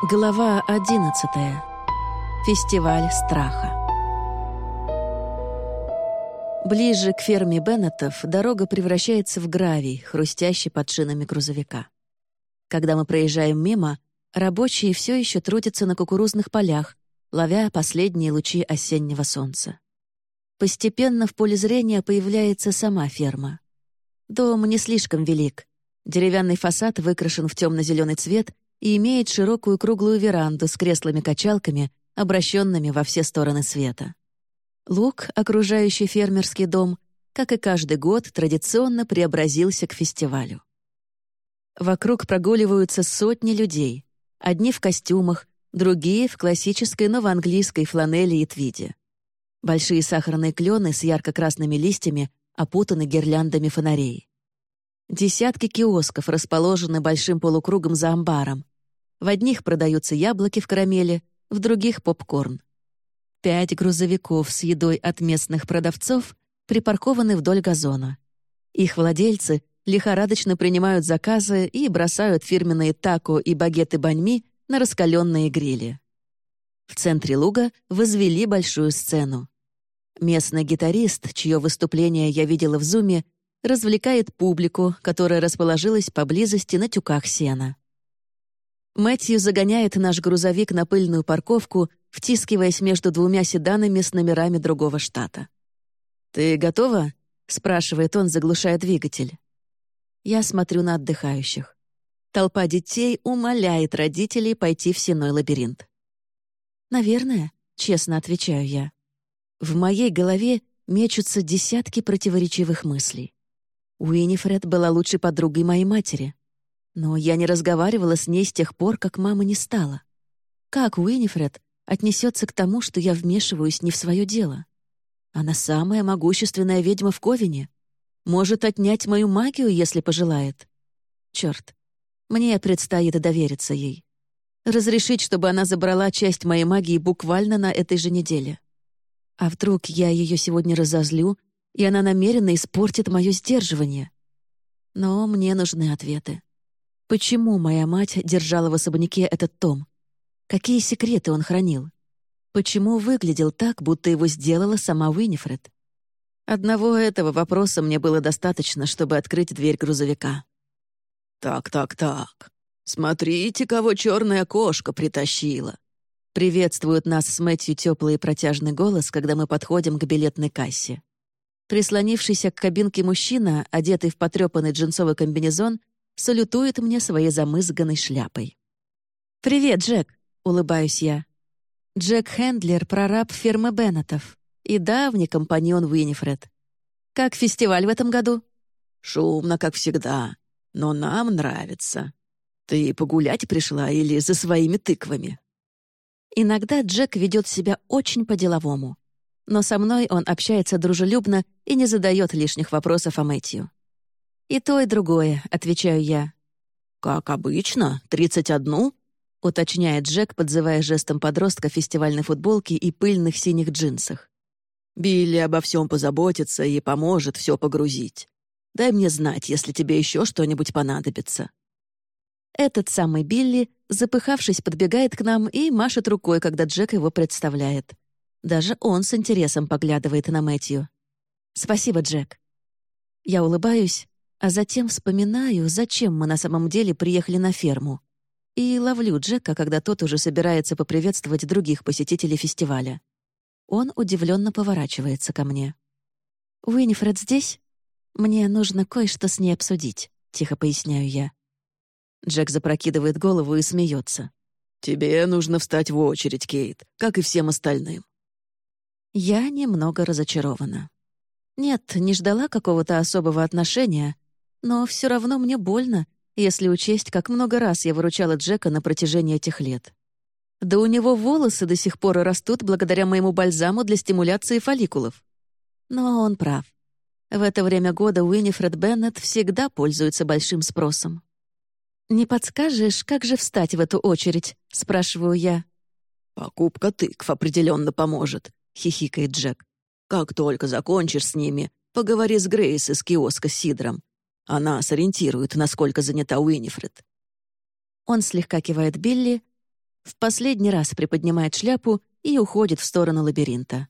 Глава 11. Фестиваль страха. Ближе к ферме Беннетов дорога превращается в гравий, хрустящий под шинами грузовика. Когда мы проезжаем мимо, рабочие все еще трудятся на кукурузных полях, ловя последние лучи осеннего солнца. Постепенно в поле зрения появляется сама ферма. Дом не слишком велик. Деревянный фасад выкрашен в темно-зеленый цвет и имеет широкую круглую веранду с креслами-качалками, обращенными во все стороны света. Луг, окружающий фермерский дом, как и каждый год, традиционно преобразился к фестивалю. Вокруг прогуливаются сотни людей. Одни в костюмах, другие — в классической новоанглийской фланели и твиде. Большие сахарные клены с ярко-красными листьями опутаны гирляндами фонарей. Десятки киосков расположены большим полукругом за амбаром. В одних продаются яблоки в карамели, в других — попкорн. Пять грузовиков с едой от местных продавцов припаркованы вдоль газона. Их владельцы лихорадочно принимают заказы и бросают фирменные тако и багеты баньми на раскаленные грили. В центре луга возвели большую сцену. Местный гитарист, чье выступление я видела в зуме, развлекает публику, которая расположилась поблизости на тюках сена. Мэтью загоняет наш грузовик на пыльную парковку, втискиваясь между двумя седанами с номерами другого штата. «Ты готова?» — спрашивает он, заглушая двигатель. Я смотрю на отдыхающих. Толпа детей умоляет родителей пойти в сеной лабиринт. «Наверное», — честно отвечаю я. В моей голове мечутся десятки противоречивых мыслей. Уинифред была лучшей подругой моей матери. Но я не разговаривала с ней с тех пор, как мама не стала. Как Уинифред отнесется к тому, что я вмешиваюсь не в свое дело? Она самая могущественная ведьма в Ковине. Может отнять мою магию, если пожелает. Черт, мне предстоит довериться ей. Разрешить, чтобы она забрала часть моей магии буквально на этой же неделе. А вдруг я ее сегодня разозлю, и она намеренно испортит мое сдерживание? Но мне нужны ответы. Почему моя мать держала в особняке этот том? Какие секреты он хранил? Почему выглядел так, будто его сделала сама Уинифред? Одного этого вопроса мне было достаточно, чтобы открыть дверь грузовика. «Так, так, так. Смотрите, кого черная кошка притащила!» Приветствует нас с Мэтью теплый и протяжный голос, когда мы подходим к билетной кассе. Прислонившийся к кабинке мужчина, одетый в потрепанный джинсовый комбинезон, салютует мне своей замызганной шляпой. «Привет, Джек!» — улыбаюсь я. Джек Хендлер — прораб фермы Беннетов и давний компаньон Уинифред. «Как фестиваль в этом году?» «Шумно, как всегда, но нам нравится. Ты погулять пришла или за своими тыквами?» Иногда Джек ведет себя очень по-деловому. Но со мной он общается дружелюбно и не задает лишних вопросов о Мэтью. «И то, и другое», — отвечаю я. «Как обычно, тридцать одну?» — уточняет Джек, подзывая жестом подростка фестивальной футболки и пыльных синих джинсах. «Билли обо всем позаботится и поможет все погрузить. Дай мне знать, если тебе еще что-нибудь понадобится». Этот самый Билли, запыхавшись, подбегает к нам и машет рукой, когда Джек его представляет. Даже он с интересом поглядывает на Мэтью. «Спасибо, Джек». Я улыбаюсь, а затем вспоминаю, зачем мы на самом деле приехали на ферму. И ловлю Джека, когда тот уже собирается поприветствовать других посетителей фестиваля. Он удивленно поворачивается ко мне. «Уинифред здесь? Мне нужно кое-что с ней обсудить», — тихо поясняю я. Джек запрокидывает голову и смеется. «Тебе нужно встать в очередь, Кейт, как и всем остальным». Я немного разочарована. Нет, не ждала какого-то особого отношения, но все равно мне больно, если учесть, как много раз я выручала Джека на протяжении этих лет. Да у него волосы до сих пор растут благодаря моему бальзаму для стимуляции фолликулов. Но он прав. В это время года Уинифред Беннет всегда пользуется большим спросом. «Не подскажешь, как же встать в эту очередь?» — спрашиваю я. «Покупка тыкв определенно поможет», — хихикает Джек. «Как только закончишь с ними, поговори с Грейс из киоска с Сидром. Она сориентирует, насколько занята Уинифред». Он слегка кивает Билли, В последний раз приподнимает шляпу и уходит в сторону лабиринта.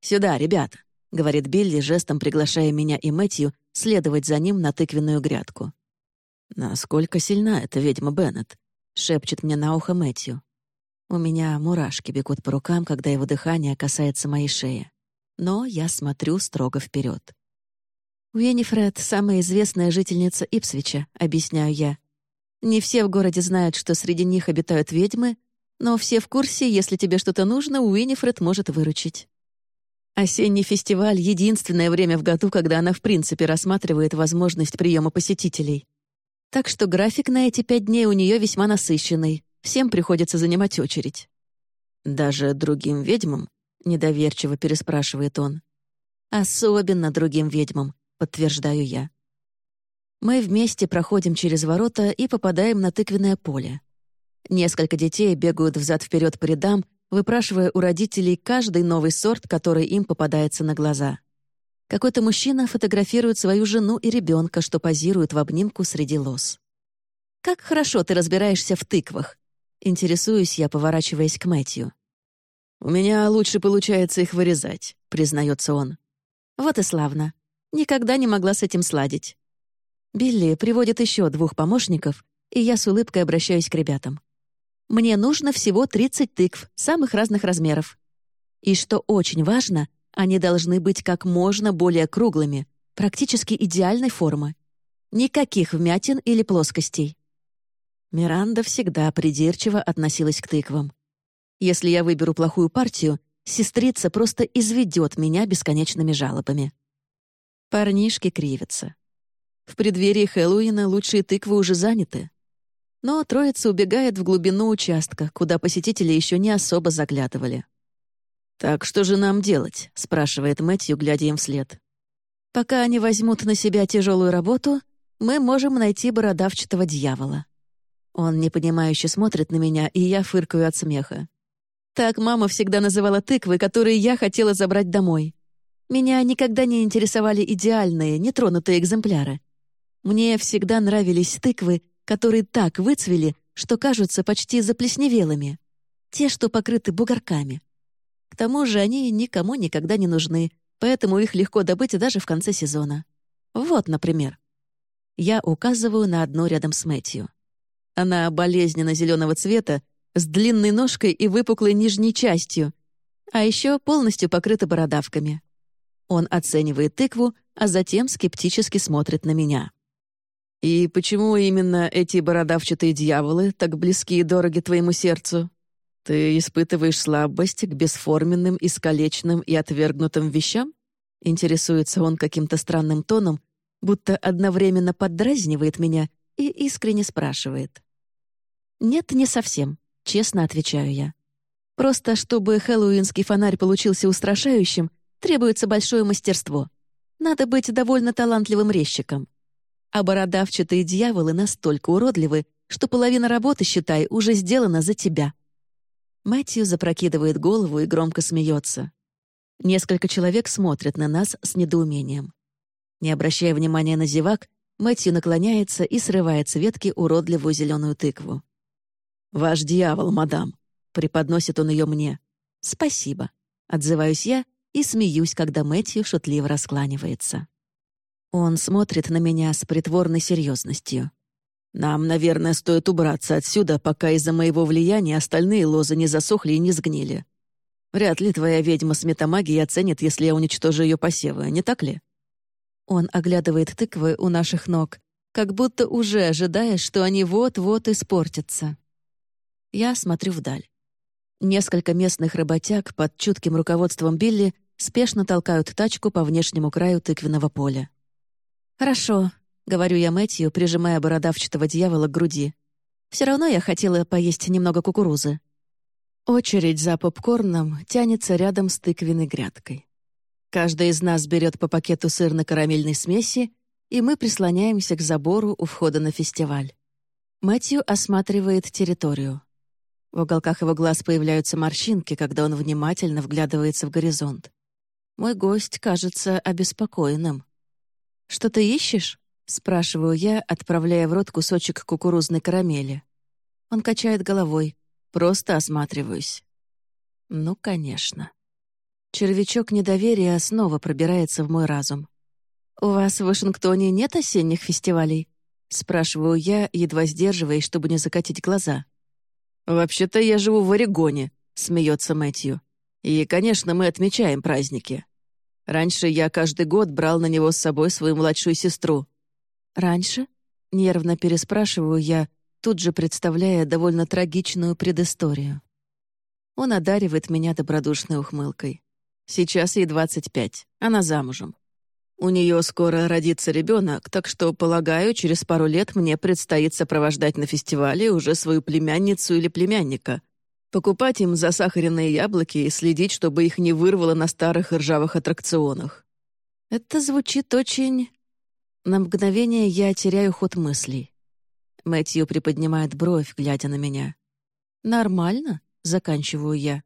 «Сюда, ребята», — говорит Билли, жестом приглашая меня и Мэтью следовать за ним на тыквенную грядку. «Насколько сильна эта ведьма Беннет?» — шепчет мне на ухо Мэтью. У меня мурашки бегут по рукам, когда его дыхание касается моей шеи. Но я смотрю строго вперед. Уеннифред — самая известная жительница Ипсвича, объясняю я. Не все в городе знают, что среди них обитают ведьмы, но все в курсе, если тебе что-то нужно, Уинифред может выручить. Осенний фестиваль — единственное время в году, когда она в принципе рассматривает возможность приема посетителей. Так что график на эти пять дней у нее весьма насыщенный, всем приходится занимать очередь. «Даже другим ведьмам?» — недоверчиво переспрашивает он. «Особенно другим ведьмам», — подтверждаю я. Мы вместе проходим через ворота и попадаем на тыквенное поле. Несколько детей бегают взад-вперед по рядам, выпрашивая у родителей каждый новый сорт, который им попадается на глаза. Какой-то мужчина фотографирует свою жену и ребенка, что позируют в обнимку среди лос. «Как хорошо ты разбираешься в тыквах!» Интересуюсь я, поворачиваясь к Мэтью. «У меня лучше получается их вырезать», — признается он. «Вот и славно. Никогда не могла с этим сладить». Билли приводит еще двух помощников, и я с улыбкой обращаюсь к ребятам. Мне нужно всего 30 тыкв, самых разных размеров. И что очень важно, они должны быть как можно более круглыми, практически идеальной формы. Никаких вмятин или плоскостей. Миранда всегда придирчиво относилась к тыквам. Если я выберу плохую партию, сестрица просто изведет меня бесконечными жалобами. Парнишки кривятся. В преддверии Хэллоуина лучшие тыквы уже заняты. Но троица убегает в глубину участка, куда посетители еще не особо заглядывали. «Так что же нам делать?» — спрашивает Мэтью, глядя им вслед. «Пока они возьмут на себя тяжелую работу, мы можем найти бородавчатого дьявола». Он непонимающе смотрит на меня, и я фыркаю от смеха. Так мама всегда называла тыквы, которые я хотела забрать домой. Меня никогда не интересовали идеальные, нетронутые экземпляры. Мне всегда нравились тыквы, которые так выцвели, что кажутся почти заплесневелыми. Те, что покрыты бугорками. К тому же они никому никогда не нужны, поэтому их легко добыть даже в конце сезона. Вот, например. Я указываю на одно рядом с Мэтью. Она болезненно зеленого цвета, с длинной ножкой и выпуклой нижней частью, а еще полностью покрыта бородавками. Он оценивает тыкву, а затем скептически смотрит на меня. «И почему именно эти бородавчатые дьяволы так близки и дороги твоему сердцу? Ты испытываешь слабость к бесформенным, искалеченным и отвергнутым вещам?» Интересуется он каким-то странным тоном, будто одновременно поддразнивает меня и искренне спрашивает. «Нет, не совсем», — честно отвечаю я. «Просто чтобы хэллоуинский фонарь получился устрашающим, требуется большое мастерство. Надо быть довольно талантливым резчиком а бородавчатые дьяволы настолько уродливы, что половина работы, считай, уже сделана за тебя». Мэтью запрокидывает голову и громко смеется. Несколько человек смотрят на нас с недоумением. Не обращая внимания на зевак, Мэтью наклоняется и срывает с ветки уродливую зеленую тыкву. «Ваш дьявол, мадам!» — преподносит он ее мне. «Спасибо!» — отзываюсь я и смеюсь, когда Мэтью шутливо раскланивается. Он смотрит на меня с притворной серьезностью. «Нам, наверное, стоит убраться отсюда, пока из-за моего влияния остальные лозы не засохли и не сгнили. Вряд ли твоя ведьма с метамагией оценит, если я уничтожу ее посевы, не так ли?» Он оглядывает тыквы у наших ног, как будто уже ожидая, что они вот-вот испортятся. Я смотрю вдаль. Несколько местных работяг под чутким руководством Билли спешно толкают тачку по внешнему краю тыквенного поля. «Хорошо», — говорю я Мэтью, прижимая бородавчатого дьявола к груди. «Все равно я хотела поесть немного кукурузы». Очередь за попкорном тянется рядом с тыквенной грядкой. Каждый из нас берет по пакету сырно-карамельной смеси, и мы прислоняемся к забору у входа на фестиваль. Мэтью осматривает территорию. В уголках его глаз появляются морщинки, когда он внимательно вглядывается в горизонт. Мой гость кажется обеспокоенным. «Что ты ищешь?» — спрашиваю я, отправляя в рот кусочек кукурузной карамели. Он качает головой. Просто осматриваюсь». «Ну, конечно». Червячок недоверия снова пробирается в мой разум. «У вас в Вашингтоне нет осенних фестивалей?» — спрашиваю я, едва сдерживаясь, чтобы не закатить глаза. «Вообще-то я живу в Орегоне», — смеется Мэтью. «И, конечно, мы отмечаем праздники. Раньше я каждый год брал на него с собой свою младшую сестру». «Раньше?» — нервно переспрашиваю я, тут же представляя довольно трагичную предысторию. Он одаривает меня добродушной ухмылкой. Сейчас ей 25, она замужем. У нее скоро родится ребенок, так что, полагаю, через пару лет мне предстоит сопровождать на фестивале уже свою племянницу или племянника, покупать им засахаренные яблоки и следить, чтобы их не вырвало на старых ржавых аттракционах. Это звучит очень... На мгновение я теряю ход мыслей. Мэтью приподнимает бровь, глядя на меня. «Нормально?» — заканчиваю я.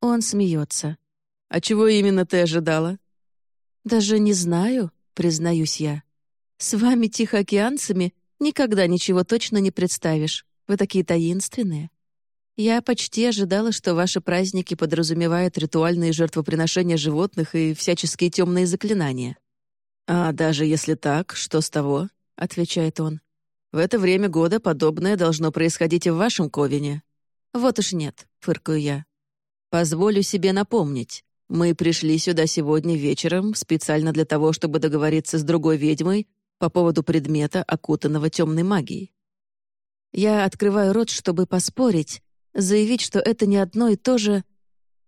Он смеется. «А чего именно ты ожидала?» «Даже не знаю», — признаюсь я. «С вами, тихоокеанцами, никогда ничего точно не представишь. Вы такие таинственные. Я почти ожидала, что ваши праздники подразумевают ритуальные жертвоприношения животных и всяческие темные заклинания». «А даже если так, что с того?» — отвечает он. «В это время года подобное должно происходить и в вашем Ковине». «Вот уж нет», — фыркаю я. «Позволю себе напомнить. Мы пришли сюда сегодня вечером специально для того, чтобы договориться с другой ведьмой по поводу предмета, окутанного темной магией. Я открываю рот, чтобы поспорить, заявить, что это не одно и то же,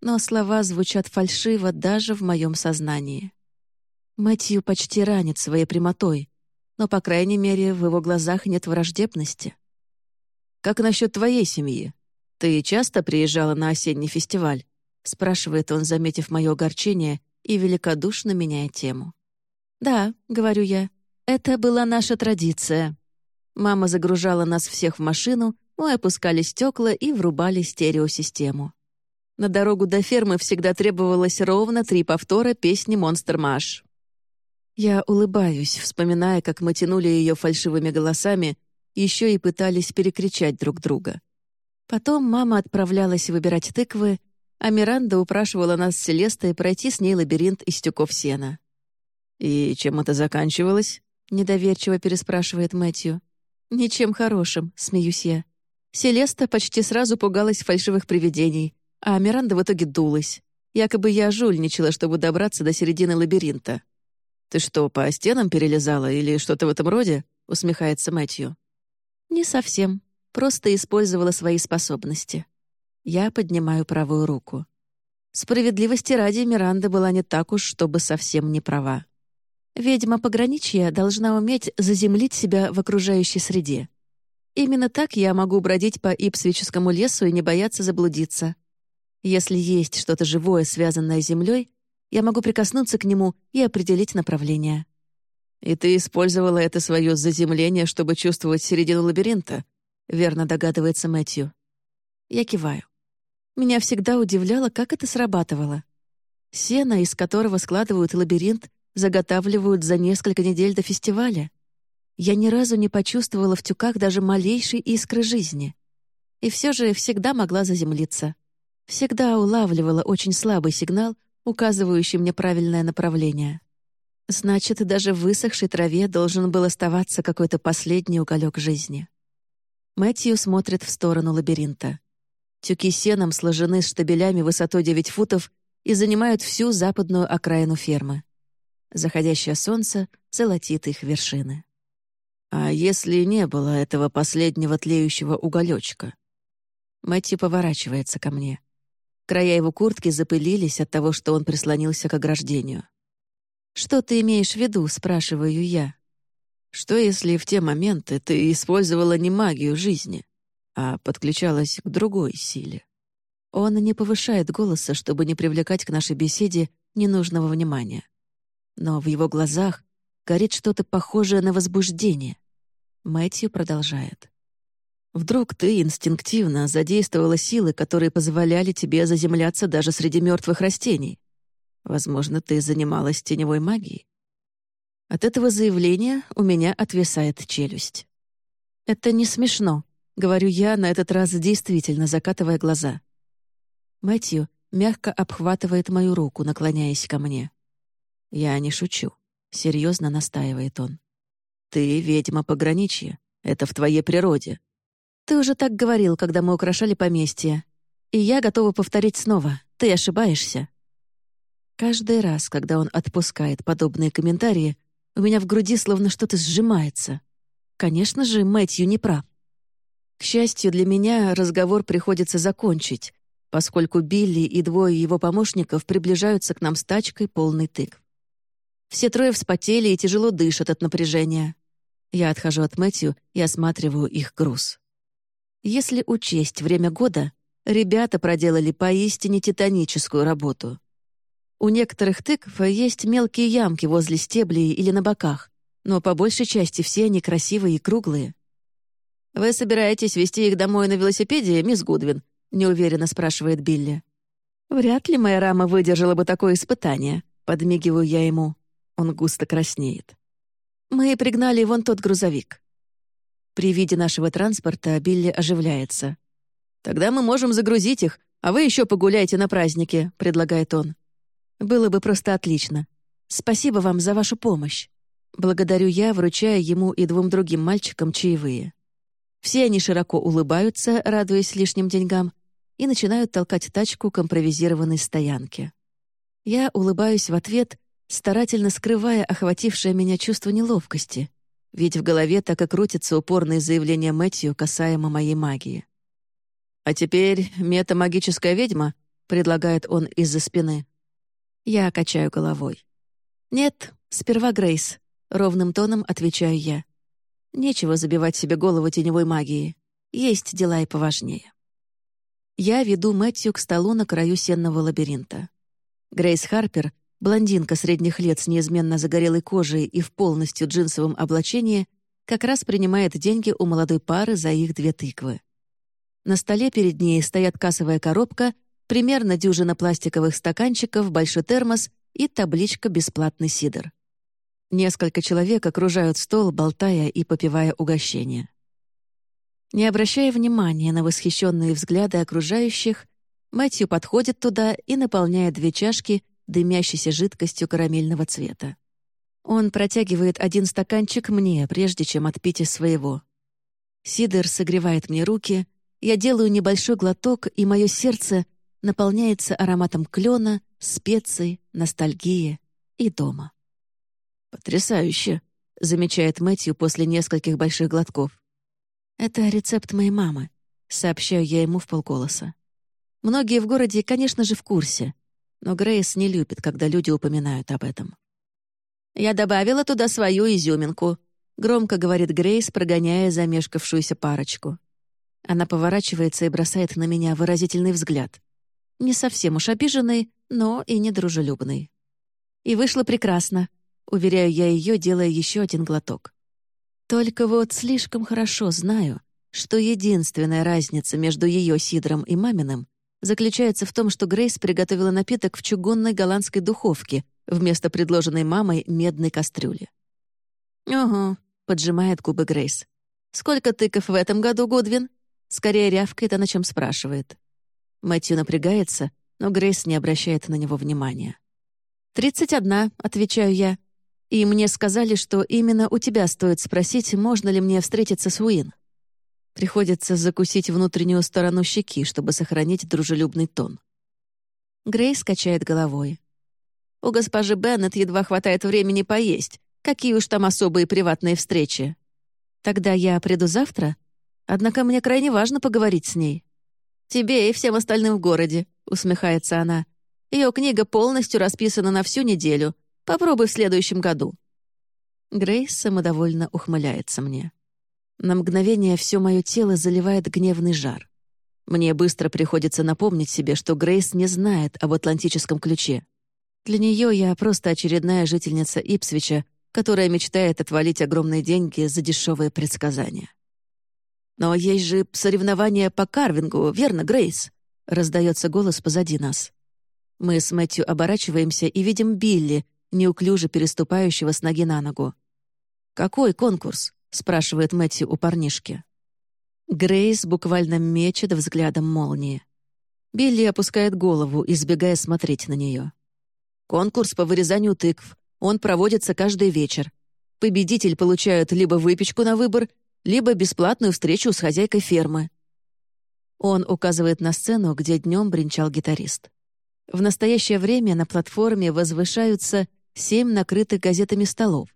но слова звучат фальшиво даже в моем сознании. Мэтью почти ранит своей прямотой, но, по крайней мере, в его глазах нет враждебности. «Как насчет твоей семьи? Ты часто приезжала на осенний фестиваль?» — спрашивает он, заметив мое огорчение, и великодушно меняет тему. «Да», — говорю я, — «это была наша традиция». Мама загружала нас всех в машину, мы опускали стекла и врубали стереосистему. На дорогу до фермы всегда требовалось ровно три повтора песни «Монстр Маш». Я улыбаюсь, вспоминая, как мы тянули ее фальшивыми голосами, еще и пытались перекричать друг друга. Потом мама отправлялась выбирать тыквы, а Миранда упрашивала нас с Селестой пройти с ней лабиринт из тюков сена. «И чем это заканчивалось?» — недоверчиво переспрашивает Мэтью. «Ничем хорошим», — смеюсь я. Селеста почти сразу пугалась фальшивых привидений, а Миранда в итоге дулась. Якобы я жульничала, чтобы добраться до середины лабиринта. «Ты что, по стенам перелезала или что-то в этом роде?» — усмехается Мэтью. «Не совсем. Просто использовала свои способности. Я поднимаю правую руку. Справедливости ради Миранда была не так уж, чтобы совсем не права. Ведьма пограничья должна уметь заземлить себя в окружающей среде. Именно так я могу бродить по Ипсвическому лесу и не бояться заблудиться. Если есть что-то живое, связанное с землей, я могу прикоснуться к нему и определить направление. «И ты использовала это свое заземление, чтобы чувствовать середину лабиринта?» — верно догадывается Мэтью. Я киваю. Меня всегда удивляло, как это срабатывало. Сено, из которого складывают лабиринт, заготавливают за несколько недель до фестиваля. Я ни разу не почувствовала в тюках даже малейшей искры жизни. И все же всегда могла заземлиться. Всегда улавливала очень слабый сигнал, указывающий мне правильное направление. Значит, даже в высохшей траве должен был оставаться какой-то последний уголек жизни. Мэтью смотрит в сторону лабиринта. Тюки сеном сложены штабелями высотой 9 футов и занимают всю западную окраину фермы. Заходящее солнце золотит их вершины. А если не было этого последнего тлеющего уголечка? Мэтью поворачивается ко мне. Края его куртки запылились от того, что он прислонился к ограждению. «Что ты имеешь в виду?» — спрашиваю я. «Что, если в те моменты ты использовала не магию жизни, а подключалась к другой силе. Он не повышает голоса, чтобы не привлекать к нашей беседе ненужного внимания. Но в его глазах горит что-то похожее на возбуждение. Мэтью продолжает. «Вдруг ты инстинктивно задействовала силы, которые позволяли тебе заземляться даже среди мертвых растений? Возможно, ты занималась теневой магией?» От этого заявления у меня отвисает челюсть. «Это не смешно», — говорю я, на этот раз действительно закатывая глаза. Мэтью мягко обхватывает мою руку, наклоняясь ко мне. «Я не шучу», — серьезно настаивает он. «Ты ведьма пограничья. Это в твоей природе». «Ты уже так говорил, когда мы украшали поместье. И я готова повторить снова. Ты ошибаешься». Каждый раз, когда он отпускает подобные комментарии, у меня в груди словно что-то сжимается. Конечно же, Мэтью не прав. К счастью для меня, разговор приходится закончить, поскольку Билли и двое его помощников приближаются к нам с тачкой полный тыкв. Все трое вспотели и тяжело дышат от напряжения. Я отхожу от Мэтью и осматриваю их груз. Если учесть время года, ребята проделали поистине титаническую работу. У некоторых тыкв есть мелкие ямки возле стеблей или на боках, но по большей части все они красивые и круглые. «Вы собираетесь вести их домой на велосипеде, мисс Гудвин?» — неуверенно спрашивает Билли. «Вряд ли моя рама выдержала бы такое испытание», — подмигиваю я ему. Он густо краснеет. «Мы пригнали вон тот грузовик». При виде нашего транспорта Билли оживляется. «Тогда мы можем загрузить их, а вы еще погуляйте на празднике», — предлагает он. «Было бы просто отлично. Спасибо вам за вашу помощь». Благодарю я, вручая ему и двум другим мальчикам чаевые. Все они широко улыбаются, радуясь лишним деньгам, и начинают толкать тачку к импровизированной стоянке. Я улыбаюсь в ответ, старательно скрывая охватившее меня чувство неловкости, ведь в голове так и крутится упорное заявление Мэтью касаемо моей магии. «А теперь метамагическая ведьма?» — предлагает он из-за спины. Я качаю головой. «Нет, сперва Грейс», — ровным тоном отвечаю я. Нечего забивать себе голову теневой магией. Есть дела и поважнее. Я веду Мэтью к столу на краю сенного лабиринта. Грейс Харпер, блондинка средних лет с неизменно загорелой кожей и в полностью джинсовом облачении, как раз принимает деньги у молодой пары за их две тыквы. На столе перед ней стоят кассовая коробка, примерно дюжина пластиковых стаканчиков, большой термос и табличка «Бесплатный сидр». Несколько человек окружают стол, болтая и попивая угощение. Не обращая внимания на восхищенные взгляды окружающих, Мэтью подходит туда и наполняет две чашки дымящейся жидкостью карамельного цвета. Он протягивает один стаканчик мне, прежде чем отпить из своего. Сидер согревает мне руки, я делаю небольшой глоток, и мое сердце наполняется ароматом клена, специй, ностальгии и дома. «Потрясающе!» — замечает Мэтью после нескольких больших глотков. «Это рецепт моей мамы», — сообщаю я ему в полголоса. Многие в городе, конечно же, в курсе, но Грейс не любит, когда люди упоминают об этом. «Я добавила туда свою изюминку», — громко говорит Грейс, прогоняя замешкавшуюся парочку. Она поворачивается и бросает на меня выразительный взгляд. Не совсем уж обиженный, но и недружелюбный. И вышло прекрасно. Уверяю я ее, делая еще один глоток. Только вот слишком хорошо знаю, что единственная разница между ее сидром и маминым заключается в том, что Грейс приготовила напиток в чугунной голландской духовке вместо предложенной мамой медной кастрюли. «Угу», — поджимает губы Грейс. «Сколько тыков в этом году, Гудвин?» Скорее рявкает она, чем спрашивает. Мэтью напрягается, но Грейс не обращает на него внимания. «Тридцать одна», — отвечаю я. И мне сказали, что именно у тебя стоит спросить, можно ли мне встретиться с Уин. Приходится закусить внутреннюю сторону щеки, чтобы сохранить дружелюбный тон. Грейс качает головой. У госпожи Беннет едва хватает времени поесть. Какие уж там особые приватные встречи. Тогда я приду завтра. Однако мне крайне важно поговорить с ней. Тебе и всем остальным в городе, усмехается она. Ее книга полностью расписана на всю неделю — Попробуй в следующем году». Грейс самодовольно ухмыляется мне. На мгновение все мое тело заливает гневный жар. Мне быстро приходится напомнить себе, что Грейс не знает об атлантическом ключе. Для нее я просто очередная жительница Ипсвича, которая мечтает отвалить огромные деньги за дешевые предсказания. «Но есть же соревнования по карвингу, верно, Грейс?» — раздается голос позади нас. Мы с Мэтью оборачиваемся и видим Билли, неуклюже переступающего с ноги на ногу. «Какой конкурс?» — спрашивает Мэтью у парнишки. Грейс буквально мечет взглядом молнии. Билли опускает голову, избегая смотреть на нее. «Конкурс по вырезанию тыкв. Он проводится каждый вечер. Победитель получает либо выпечку на выбор, либо бесплатную встречу с хозяйкой фермы». Он указывает на сцену, где днем бренчал гитарист. В настоящее время на платформе возвышаются семь накрытых газетами столов.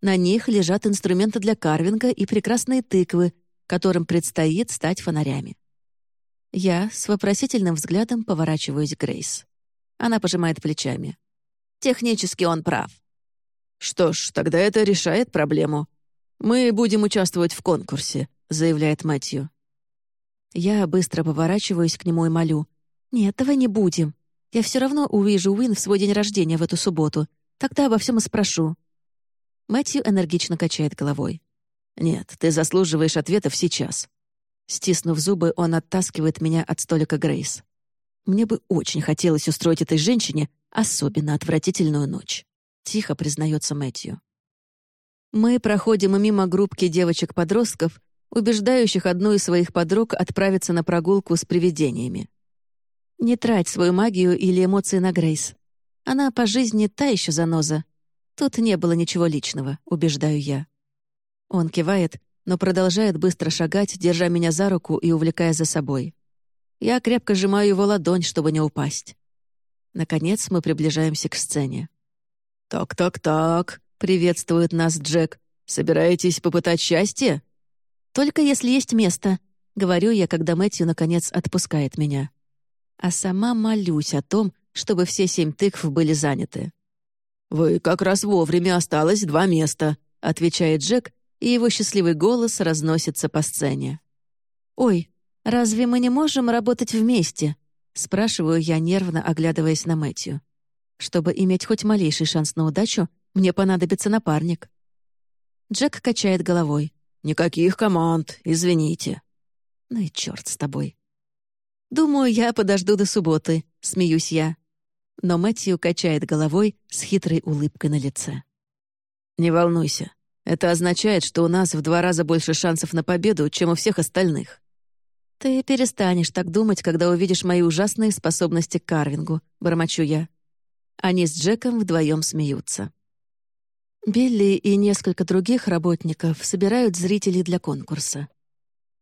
На них лежат инструменты для карвинга и прекрасные тыквы, которым предстоит стать фонарями. Я с вопросительным взглядом поворачиваюсь к Грейс. Она пожимает плечами. Технически он прав. «Что ж, тогда это решает проблему. Мы будем участвовать в конкурсе», — заявляет Мэтью. Я быстро поворачиваюсь к нему и молю. «Нет, давай не будем. Я все равно увижу Уин в свой день рождения в эту субботу. Тогда обо всем и спрошу». Мэтью энергично качает головой. «Нет, ты заслуживаешь ответов сейчас». Стиснув зубы, он оттаскивает меня от столика Грейс. Мне бы очень хотелось устроить этой женщине особенно отвратительную ночь. Тихо признается Мэтью. Мы проходим мимо группки девочек-подростков, убеждающих одну из своих подруг отправиться на прогулку с привидениями. Не трать свою магию или эмоции на Грейс. Она по жизни та еще заноза. Тут не было ничего личного, убеждаю я. Он кивает, но продолжает быстро шагать, держа меня за руку и увлекая за собой. Я крепко сжимаю его ладонь, чтобы не упасть. Наконец мы приближаемся к сцене. «Так-так-так», — приветствует нас Джек. «Собираетесь попытать счастье?» «Только если есть место», — говорю я, когда Мэтью, наконец, отпускает меня. А сама молюсь о том, чтобы все семь тыкв были заняты. «Вы как раз вовремя осталось два места», — отвечает Джек, и его счастливый голос разносится по сцене. «Ой, разве мы не можем работать вместе?» — спрашиваю я, нервно оглядываясь на Мэтью. «Чтобы иметь хоть малейший шанс на удачу, мне понадобится напарник». Джек качает головой. «Никаких команд, извините». «Ну и черт с тобой». «Думаю, я подожду до субботы», — смеюсь я. Но Мэтью качает головой с хитрой улыбкой на лице. «Не волнуйся. Это означает, что у нас в два раза больше шансов на победу, чем у всех остальных. Ты перестанешь так думать, когда увидишь мои ужасные способности к карвингу, бормочу я. Они с Джеком вдвоем смеются. Билли и несколько других работников собирают зрителей для конкурса.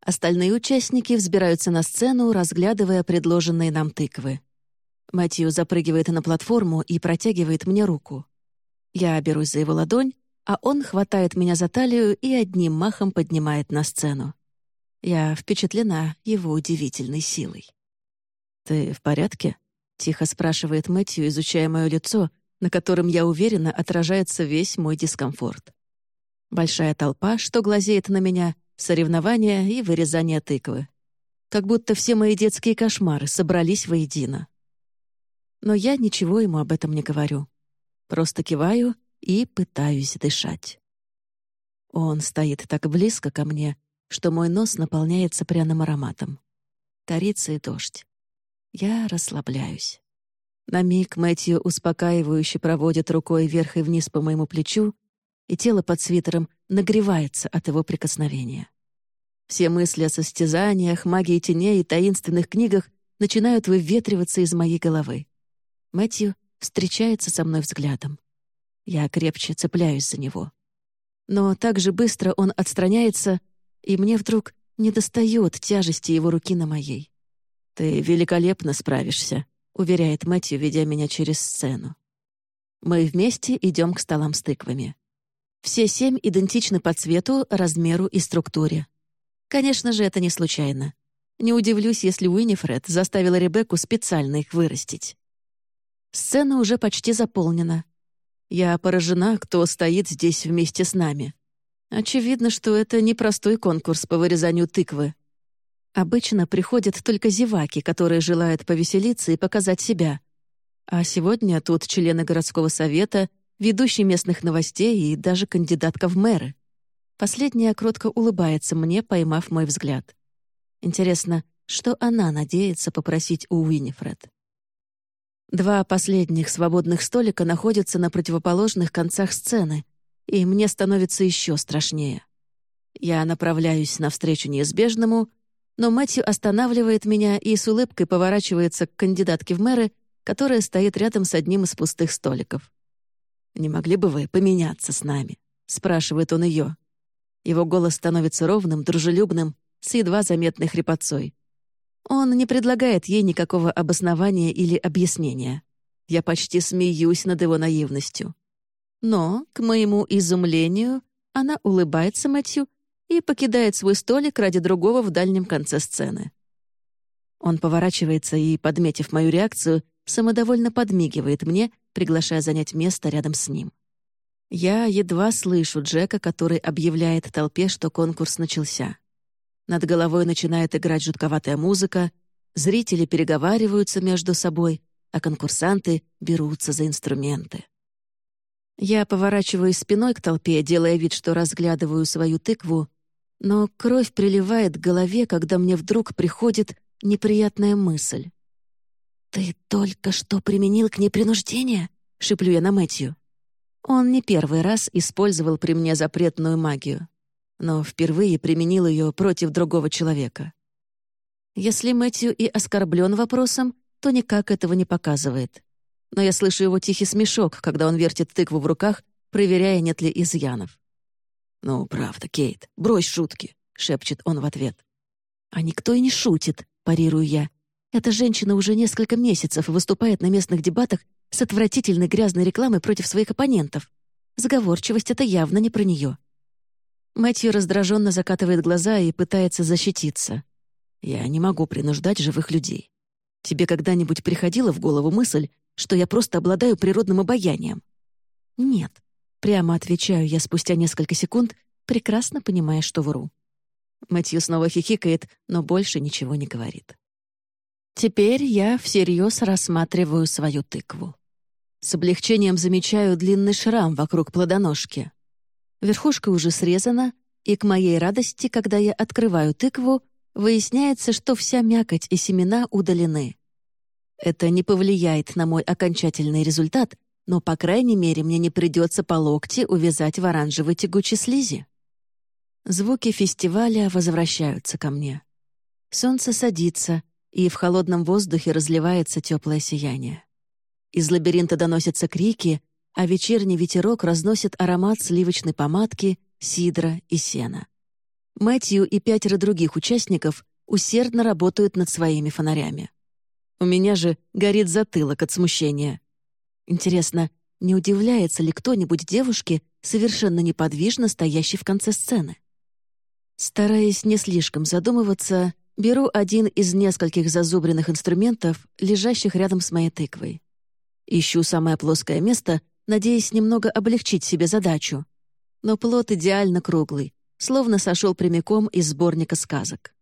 Остальные участники взбираются на сцену, разглядывая предложенные нам тыквы. Матью запрыгивает на платформу и протягивает мне руку. Я берусь за его ладонь, а он хватает меня за талию и одним махом поднимает на сцену. Я впечатлена его удивительной силой. «Ты в порядке?» — тихо спрашивает Мэтью, изучая мое лицо, на котором, я уверена, отражается весь мой дискомфорт. Большая толпа, что глазеет на меня, соревнования и вырезание тыквы. Как будто все мои детские кошмары собрались воедино. Но я ничего ему об этом не говорю. Просто киваю и пытаюсь дышать. Он стоит так близко ко мне, что мой нос наполняется пряным ароматом. Корица и дождь. Я расслабляюсь. На миг Мэтью успокаивающе проводит рукой вверх и вниз по моему плечу, и тело под свитером нагревается от его прикосновения. Все мысли о состязаниях, магии теней и таинственных книгах начинают выветриваться из моей головы. Мэтью встречается со мной взглядом. Я крепче цепляюсь за него. Но так же быстро он отстраняется, и мне вдруг недостает тяжести его руки на моей. «Ты великолепно справишься», — уверяет Мэтью, ведя меня через сцену. Мы вместе идем к столам с тыквами. Все семь идентичны по цвету, размеру и структуре. Конечно же, это не случайно. Не удивлюсь, если Уинифред заставила Ребекку специально их вырастить. Сцена уже почти заполнена. Я поражена, кто стоит здесь вместе с нами. Очевидно, что это непростой конкурс по вырезанию тыквы. Обычно приходят только зеваки, которые желают повеселиться и показать себя. А сегодня тут члены городского совета, ведущий местных новостей и даже кандидатка в мэры. Последняя кротко улыбается мне, поймав мой взгляд. Интересно, что она надеется попросить у Уинифред? Два последних свободных столика находятся на противоположных концах сцены, и мне становится еще страшнее. Я направляюсь навстречу неизбежному, но Мэтью останавливает меня и с улыбкой поворачивается к кандидатке в мэры, которая стоит рядом с одним из пустых столиков. «Не могли бы вы поменяться с нами?» — спрашивает он ее. Его голос становится ровным, дружелюбным, с едва заметной хрипотцой. Он не предлагает ей никакого обоснования или объяснения. Я почти смеюсь над его наивностью. Но, к моему изумлению, она улыбается Мэтью и покидает свой столик ради другого в дальнем конце сцены. Он поворачивается и, подметив мою реакцию, самодовольно подмигивает мне, приглашая занять место рядом с ним. Я едва слышу Джека, который объявляет толпе, что конкурс начался. Над головой начинает играть жутковатая музыка, зрители переговариваются между собой, а конкурсанты берутся за инструменты. Я поворачиваюсь спиной к толпе, делая вид, что разглядываю свою тыкву, но кровь приливает к голове, когда мне вдруг приходит неприятная мысль. «Ты только что применил к ней принуждение?» — шиплю я на Мэтью. Он не первый раз использовал при мне запретную магию, но впервые применил ее против другого человека. Если Мэтью и оскорблен вопросом, то никак этого не показывает но я слышу его тихий смешок, когда он вертит тыкву в руках, проверяя, нет ли изъянов. «Ну, правда, Кейт, брось шутки», — шепчет он в ответ. «А никто и не шутит», — парирую я. «Эта женщина уже несколько месяцев выступает на местных дебатах с отвратительной грязной рекламой против своих оппонентов. Заговорчивость — это явно не про нее». Мэтью раздраженно закатывает глаза и пытается защититься. «Я не могу принуждать живых людей. Тебе когда-нибудь приходила в голову мысль, что я просто обладаю природным обаянием. Нет, прямо отвечаю я спустя несколько секунд, прекрасно понимая, что вру. Мэтью снова хихикает, но больше ничего не говорит. Теперь я всерьез рассматриваю свою тыкву. С облегчением замечаю длинный шрам вокруг плодоножки. Верхушка уже срезана, и к моей радости, когда я открываю тыкву, выясняется, что вся мякоть и семена удалены. Это не повлияет на мой окончательный результат, но, по крайней мере, мне не придется по локти увязать в оранжевой тягучей слизи. Звуки фестиваля возвращаются ко мне. Солнце садится, и в холодном воздухе разливается теплое сияние. Из лабиринта доносятся крики, а вечерний ветерок разносит аромат сливочной помадки, сидра и сена. Мэтью и пятеро других участников усердно работают над своими фонарями. У меня же горит затылок от смущения. Интересно, не удивляется ли кто-нибудь девушке, совершенно неподвижно стоящей в конце сцены? Стараясь не слишком задумываться, беру один из нескольких зазубренных инструментов, лежащих рядом с моей тыквой. Ищу самое плоское место, надеясь немного облегчить себе задачу. Но плод идеально круглый, словно сошел прямиком из сборника сказок.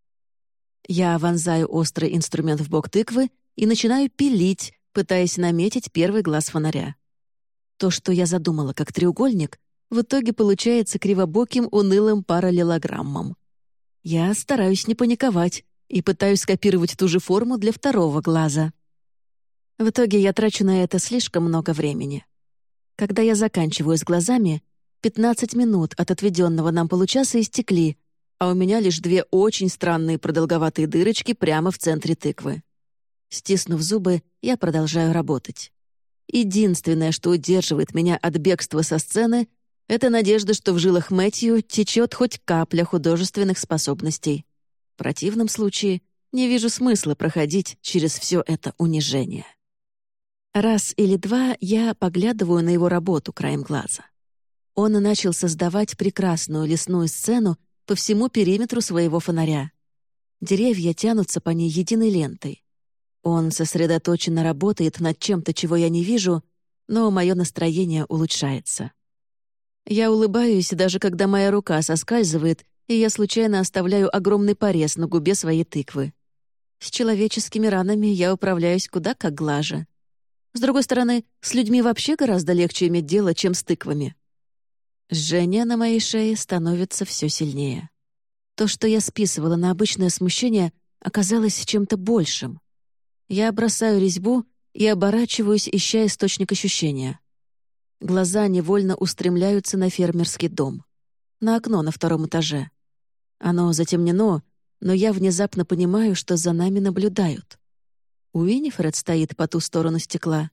Я вонзаю острый инструмент в бок тыквы и начинаю пилить, пытаясь наметить первый глаз фонаря. То, что я задумала как треугольник, в итоге получается кривобоким унылым параллелограммом. Я стараюсь не паниковать и пытаюсь скопировать ту же форму для второго глаза. В итоге я трачу на это слишком много времени. Когда я заканчиваю с глазами, 15 минут от отведенного нам получаса истекли, а у меня лишь две очень странные продолговатые дырочки прямо в центре тыквы. Стиснув зубы, я продолжаю работать. Единственное, что удерживает меня от бегства со сцены, это надежда, что в жилах Мэтью течет хоть капля художественных способностей. В противном случае не вижу смысла проходить через все это унижение. Раз или два я поглядываю на его работу краем глаза. Он начал создавать прекрасную лесную сцену по всему периметру своего фонаря. Деревья тянутся по ней единой лентой. Он сосредоточенно работает над чем-то, чего я не вижу, но мое настроение улучшается. Я улыбаюсь, даже когда моя рука соскальзывает, и я случайно оставляю огромный порез на губе своей тыквы. С человеческими ранами я управляюсь куда как глаже. С другой стороны, с людьми вообще гораздо легче иметь дело, чем с тыквами. Жжение на моей шее становится все сильнее. То, что я списывала на обычное смущение, оказалось чем-то большим. Я бросаю резьбу и оборачиваюсь, ища источник ощущения. Глаза невольно устремляются на фермерский дом. На окно на втором этаже. Оно затемнено, но я внезапно понимаю, что за нами наблюдают. Уинифред стоит по ту сторону стекла.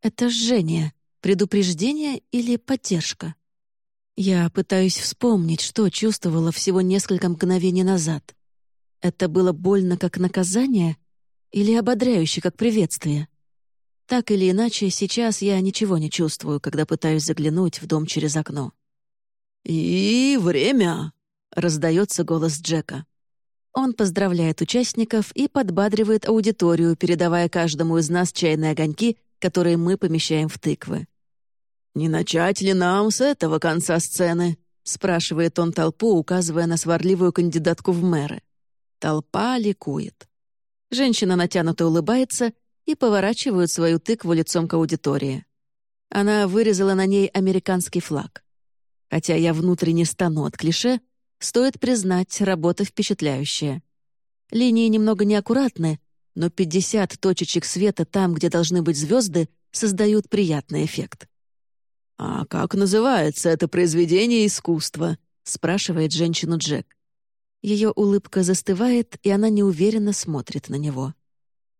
Это жжение, предупреждение или поддержка? Я пытаюсь вспомнить, что чувствовала всего несколько мгновений назад. Это было больно как наказание или ободряюще как приветствие? Так или иначе, сейчас я ничего не чувствую, когда пытаюсь заглянуть в дом через окно. «И время!» — раздается голос Джека. Он поздравляет участников и подбадривает аудиторию, передавая каждому из нас чайные огоньки, которые мы помещаем в тыквы. «Не начать ли нам с этого конца сцены?» — спрашивает он толпу, указывая на сварливую кандидатку в мэры. Толпа ликует. Женщина натянуто улыбается и поворачивает свою тыкву лицом к аудитории. Она вырезала на ней американский флаг. Хотя я внутренне стану от клише, стоит признать, работа впечатляющая. Линии немного неаккуратны, но 50 точечек света там, где должны быть звезды, создают приятный эффект. «А как называется это произведение искусства?» — спрашивает женщину Джек. Ее улыбка застывает, и она неуверенно смотрит на него.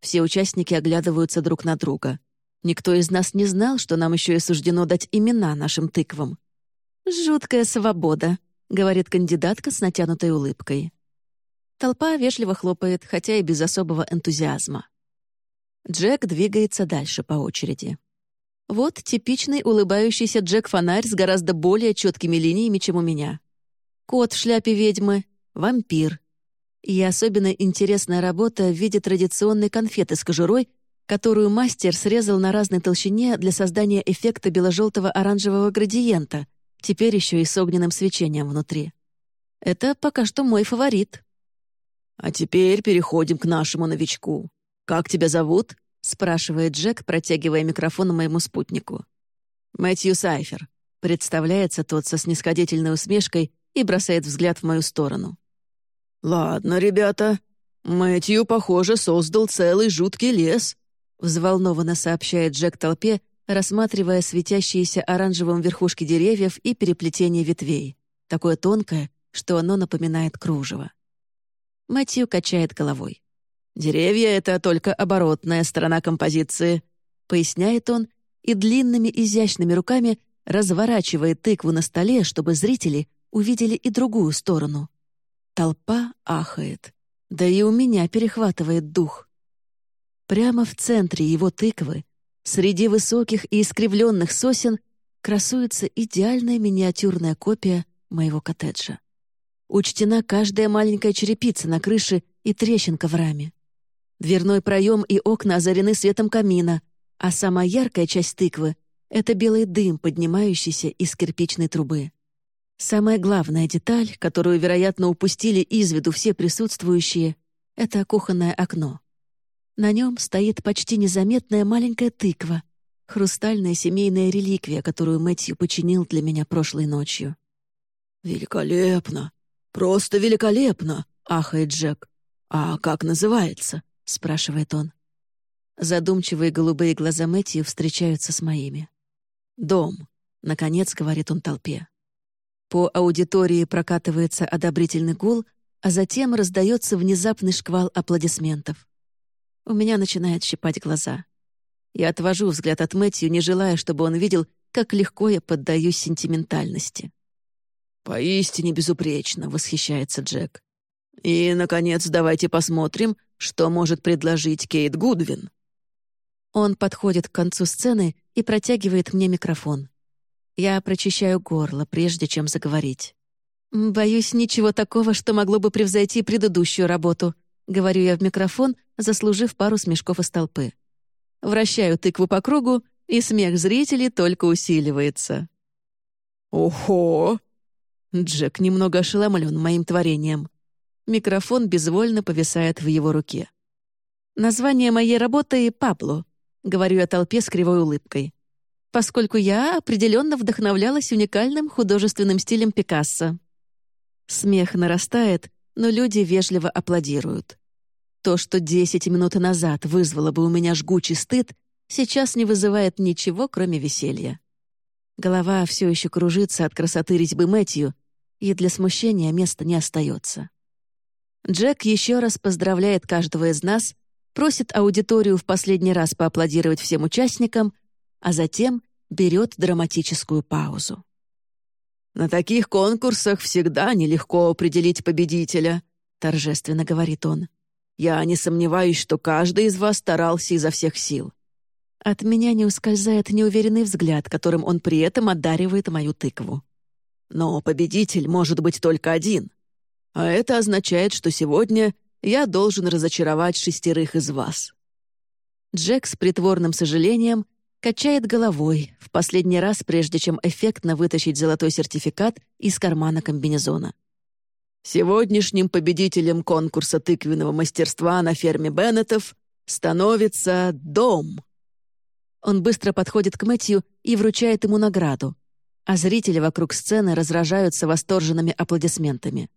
Все участники оглядываются друг на друга. Никто из нас не знал, что нам еще и суждено дать имена нашим тыквам. «Жуткая свобода», — говорит кандидатка с натянутой улыбкой. Толпа вежливо хлопает, хотя и без особого энтузиазма. Джек двигается дальше по очереди. Вот типичный улыбающийся Джек-фонарь с гораздо более четкими линиями, чем у меня. Кот в шляпе ведьмы, вампир, и особенно интересная работа в виде традиционной конфеты с кожурой, которую мастер срезал на разной толщине для создания эффекта бело-желтого оранжевого градиента, теперь еще и с огненным свечением внутри. Это пока что мой фаворит. «А теперь переходим к нашему новичку. Как тебя зовут?» — спрашивает Джек, протягивая микрофон моему спутнику. «Мэтью Сайфер», — представляется тот со снисходительной усмешкой и бросает взгляд в мою сторону. «Ладно, ребята. Мэтью, похоже, создал целый жуткий лес», — взволнованно сообщает Джек толпе, рассматривая светящиеся оранжевым верхушки деревьев и переплетение ветвей, такое тонкое, что оно напоминает кружево. Мэтью качает головой. «Деревья — это только оборотная сторона композиции», — поясняет он, и длинными изящными руками разворачивает тыкву на столе, чтобы зрители увидели и другую сторону. Толпа ахает. Да и у меня перехватывает дух. Прямо в центре его тыквы, среди высоких и искривленных сосен, красуется идеальная миниатюрная копия моего коттеджа. Учтена каждая маленькая черепица на крыше и трещинка в раме. Дверной проем и окна озарены светом камина, а самая яркая часть тыквы — это белый дым, поднимающийся из кирпичной трубы. Самая главная деталь, которую, вероятно, упустили из виду все присутствующие, — это кухонное окно. На нем стоит почти незаметная маленькая тыква, хрустальная семейная реликвия, которую Мэтью починил для меня прошлой ночью. «Великолепно! Просто великолепно!» — ахает Джек. «А как называется?» — спрашивает он. Задумчивые голубые глаза Мэтью встречаются с моими. «Дом», — наконец говорит он толпе. По аудитории прокатывается одобрительный гул, а затем раздается внезапный шквал аплодисментов. У меня начинает щипать глаза. Я отвожу взгляд от Мэтью, не желая, чтобы он видел, как легко я поддаюсь сентиментальности. «Поистине безупречно», — восхищается Джек. «И, наконец, давайте посмотрим, что может предложить Кейт Гудвин». Он подходит к концу сцены и протягивает мне микрофон. Я прочищаю горло, прежде чем заговорить. «Боюсь, ничего такого, что могло бы превзойти предыдущую работу», — говорю я в микрофон, заслужив пару смешков из толпы. Вращаю тыкву по кругу, и смех зрителей только усиливается. «Ого!» Джек немного ошеломлен моим творением. Микрофон безвольно повисает в его руке. «Название моей работы — «Пабло», — говорю я толпе с кривой улыбкой поскольку я определенно вдохновлялась уникальным художественным стилем Пикассо. Смех нарастает, но люди вежливо аплодируют. То, что 10 минут назад вызвало бы у меня жгучий стыд, сейчас не вызывает ничего, кроме веселья. Голова все еще кружится от красоты резьбы Мэтью, и для смущения места не остается. Джек еще раз поздравляет каждого из нас, просит аудиторию в последний раз поаплодировать всем участникам, а затем берет драматическую паузу. «На таких конкурсах всегда нелегко определить победителя», — торжественно говорит он. «Я не сомневаюсь, что каждый из вас старался изо всех сил». От меня не ускользает неуверенный взгляд, которым он при этом одаривает мою тыкву. «Но победитель может быть только один. А это означает, что сегодня я должен разочаровать шестерых из вас». Джек с притворным сожалением качает головой в последний раз, прежде чем эффектно вытащить золотой сертификат из кармана комбинезона. Сегодняшним победителем конкурса тыквенного мастерства на ферме Беннетов становится дом. Он быстро подходит к Мэтью и вручает ему награду, а зрители вокруг сцены разражаются восторженными аплодисментами.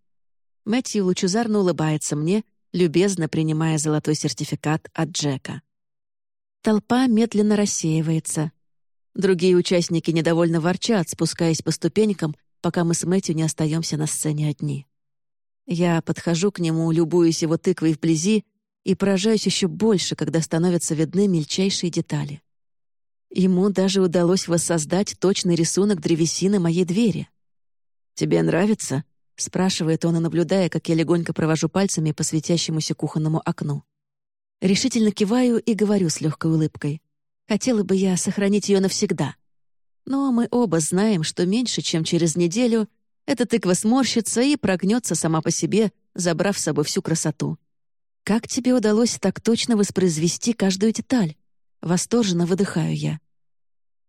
Мэтью лучезарно улыбается мне, любезно принимая золотой сертификат от Джека. Толпа медленно рассеивается. Другие участники недовольно ворчат, спускаясь по ступенькам, пока мы с Мэтью не остаемся на сцене одни. Я подхожу к нему, любуюсь его тыквой вблизи и поражаюсь еще больше, когда становятся видны мельчайшие детали. Ему даже удалось воссоздать точный рисунок древесины моей двери. «Тебе нравится?» — спрашивает он, наблюдая, как я легонько провожу пальцами по светящемуся кухонному окну. Решительно киваю и говорю с легкой улыбкой. Хотела бы я сохранить ее навсегда. Но мы оба знаем, что меньше, чем через неделю, эта тыква сморщится и прогнется сама по себе, забрав с собой всю красоту. Как тебе удалось так точно воспроизвести каждую деталь? Восторженно выдыхаю я.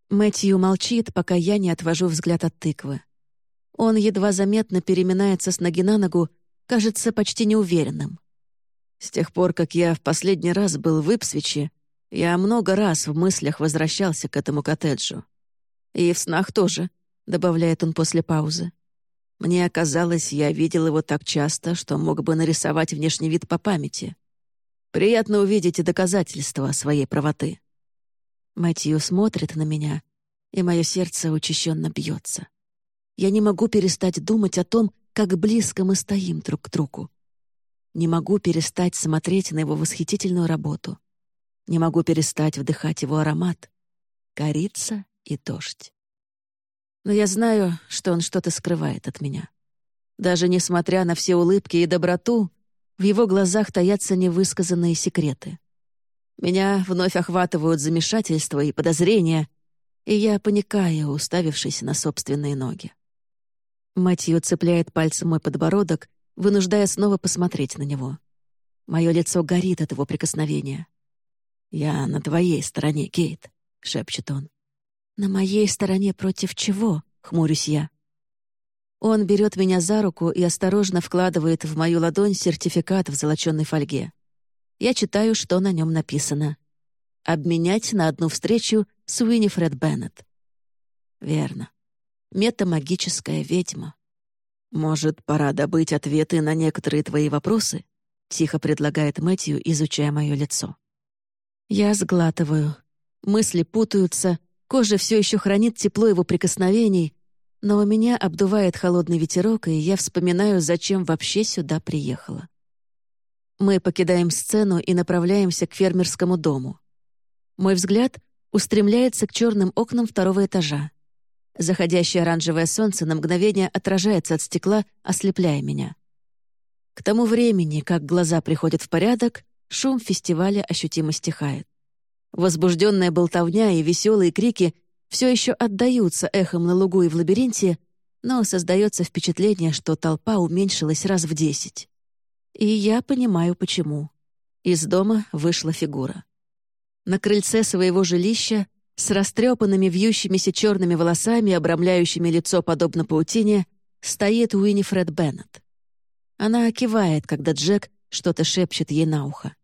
Мэтью молчит, пока я не отвожу взгляд от тыквы. Он едва заметно переминается с ноги на ногу, кажется почти неуверенным. С тех пор, как я в последний раз был в Ипсвиче, я много раз в мыслях возвращался к этому коттеджу. И в снах тоже, — добавляет он после паузы. Мне казалось, я видел его так часто, что мог бы нарисовать внешний вид по памяти. Приятно увидеть и доказательства своей правоты. Мэтью смотрит на меня, и мое сердце учащенно бьется. Я не могу перестать думать о том, как близко мы стоим друг к другу. Не могу перестать смотреть на его восхитительную работу. Не могу перестать вдыхать его аромат. Корица и дождь но я знаю, что он что-то скрывает от меня. Даже несмотря на все улыбки и доброту, в его глазах таятся невысказанные секреты. Меня вновь охватывают замешательство и подозрения, и я паникаю, уставившись на собственные ноги. Матью цепляет пальцем мой подбородок, вынуждая снова посмотреть на него. Мое лицо горит от его прикосновения. «Я на твоей стороне, Кейт», — шепчет он. «На моей стороне против чего?» — хмурюсь я. Он берет меня за руку и осторожно вкладывает в мою ладонь сертификат в золоченной фольге. Я читаю, что на нем написано. «Обменять на одну встречу с Уинифред Беннет». Верно. Метамагическая ведьма. «Может, пора добыть ответы на некоторые твои вопросы?» — тихо предлагает Мэтью, изучая мое лицо. Я сглатываю. Мысли путаются, Кожа все еще хранит тепло его прикосновений, но у меня обдувает холодный ветерок, и я вспоминаю, зачем вообще сюда приехала. Мы покидаем сцену и направляемся к фермерскому дому. Мой взгляд устремляется к черным окнам второго этажа. Заходящее оранжевое солнце на мгновение отражается от стекла, ослепляя меня. К тому времени, как глаза приходят в порядок, шум фестиваля ощутимо стихает. Возбужденная болтовня и веселые крики все еще отдаются эхом на лугу и в лабиринте, но создается впечатление, что толпа уменьшилась раз в десять. И я понимаю, почему. Из дома вышла фигура. На крыльце своего жилища с растрепанными вьющимися черными волосами, обрамляющими лицо подобно паутине, стоит Уинифред Беннет. Она кивает, когда Джек что-то шепчет ей на ухо.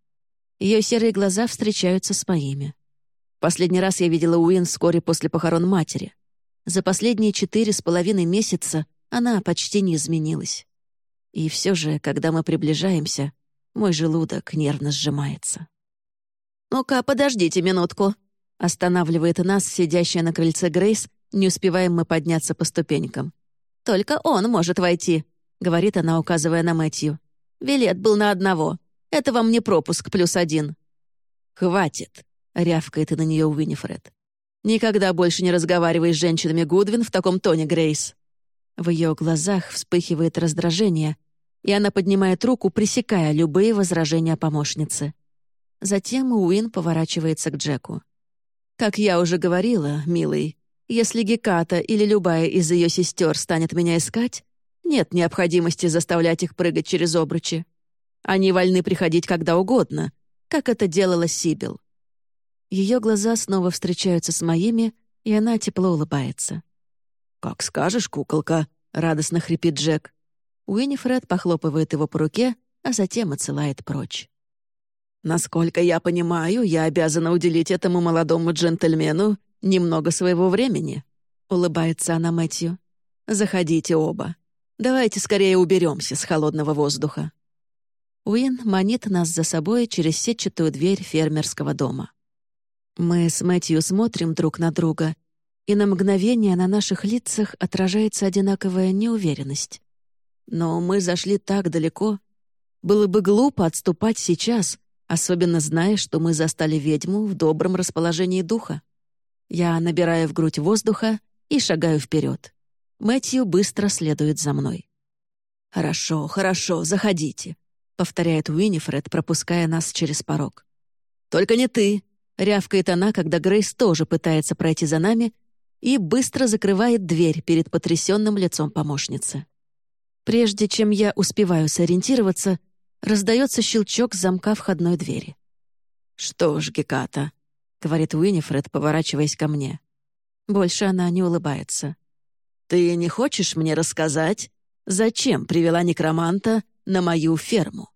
Ее серые глаза встречаются с моими. Последний раз я видела Уин вскоре после похорон матери. За последние четыре с половиной месяца она почти не изменилась. И все же, когда мы приближаемся, мой желудок нервно сжимается. «Ну-ка, подождите минутку», — останавливает нас сидящая на крыльце Грейс, не успеваем мы подняться по ступенькам. «Только он может войти», — говорит она, указывая на Мэтью. «Билет был на одного. Это вам не пропуск плюс один». «Хватит», — рявкает на нее Уинифред. «Никогда больше не разговаривай с женщинами Гудвин в таком тоне, Грейс». В ее глазах вспыхивает раздражение, и она поднимает руку, пресекая любые возражения помощницы. Затем Уин поворачивается к Джеку. «Как я уже говорила, милый, если Геката или любая из ее сестер станет меня искать, нет необходимости заставлять их прыгать через обручи. Они вольны приходить когда угодно, как это делала Сибил. Ее глаза снова встречаются с моими, и она тепло улыбается. «Как скажешь, куколка», — радостно хрипит Джек. Уиннифред похлопывает его по руке, а затем отсылает прочь. «Насколько я понимаю, я обязана уделить этому молодому джентльмену немного своего времени», — улыбается она Мэтью. «Заходите оба. Давайте скорее уберемся с холодного воздуха». Уин манит нас за собой через сетчатую дверь фермерского дома. Мы с Мэтью смотрим друг на друга, и на мгновение на наших лицах отражается одинаковая неуверенность. Но мы зашли так далеко. Было бы глупо отступать сейчас, особенно зная, что мы застали ведьму в добром расположении духа. Я набираю в грудь воздуха и шагаю вперед. Мэтью быстро следует за мной. «Хорошо, хорошо, заходите», — повторяет Уинифред, пропуская нас через порог. «Только не ты», — рявкает она, когда Грейс тоже пытается пройти за нами, и быстро закрывает дверь перед потрясенным лицом помощницы. Прежде чем я успеваю сориентироваться, раздается щелчок замка входной двери. «Что ж, Геката», — говорит Уинифред, поворачиваясь ко мне. Больше она не улыбается. «Ты не хочешь мне рассказать, зачем привела некроманта на мою ферму?»